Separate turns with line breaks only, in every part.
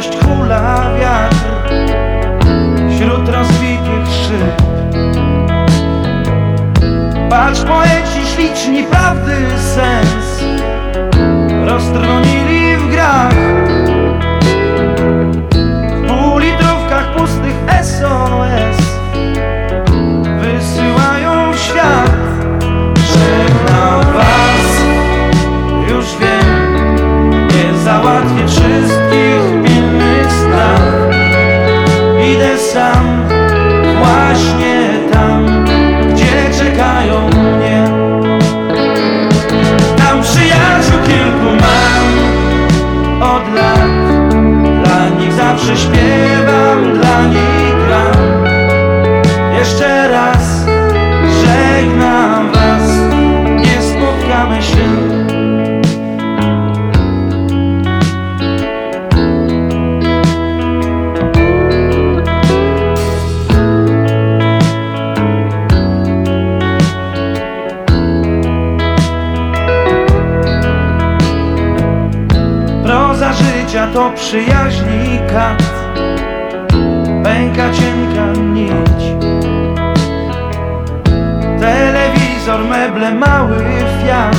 Miłość hula wiatr Wśród rozbitych szyb. Patrz poeci śliczni prawdy sens. Roztronili w grach. W półlitrówkach pustych SOS Wysyłają w świat. Żegnam was Już wiem Nie załatwię wszystkich Idę sam Właśnie tam Gdzie czekają mnie. Tam przyjaciół kilku mam. Od lat Dla nich zawsze śpiewam Dla nich gram. Jeszcze raz życia to przyjaźni kat Pęka cienka nić Telewizor, meble, mały fiat.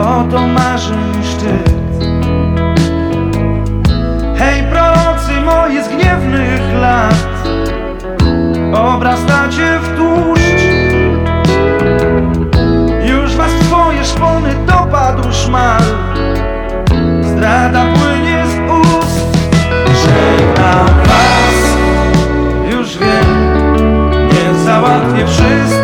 Oto marzeń szczyt. Hej prorocy moi z załatwię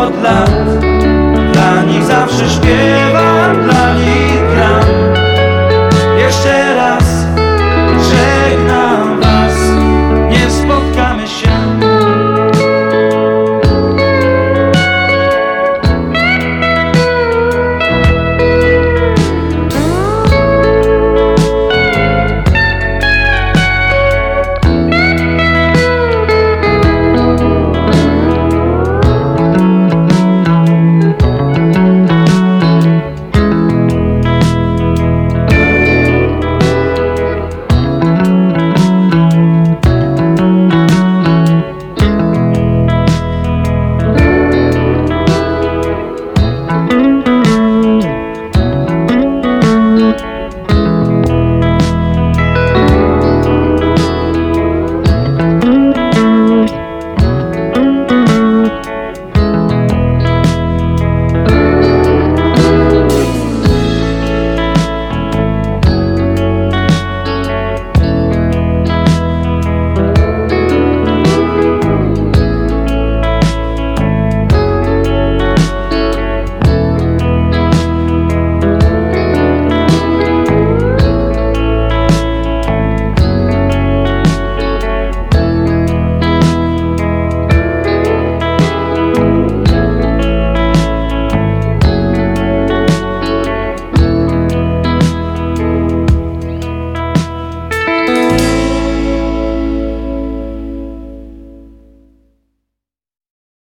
od lat Dla nich zawsze śpiewa